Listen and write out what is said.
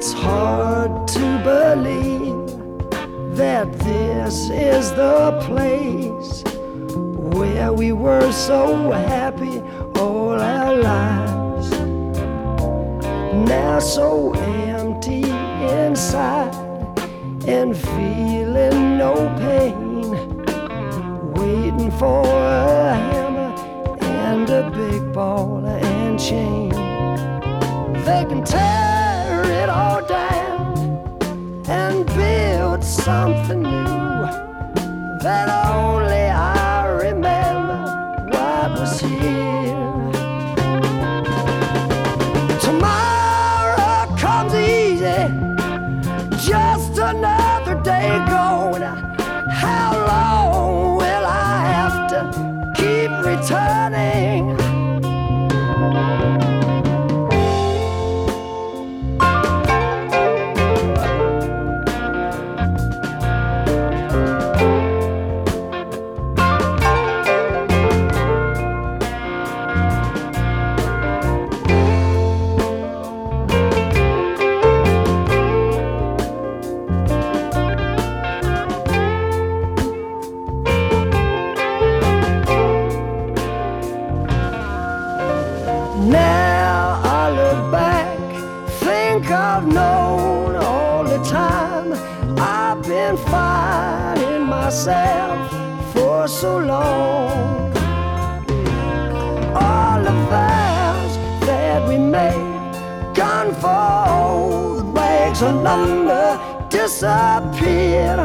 It's hard to believe that this is the place where we were so happy all our lives. Now so empty inside and feeling no pain, waiting for a hammer and a big ball and chain. They can tear it all down and build something new that only I Now I look back, think I've known all the time. I've been fighting myself for so long. All the vows that we made, gone for old wags a number, disappeared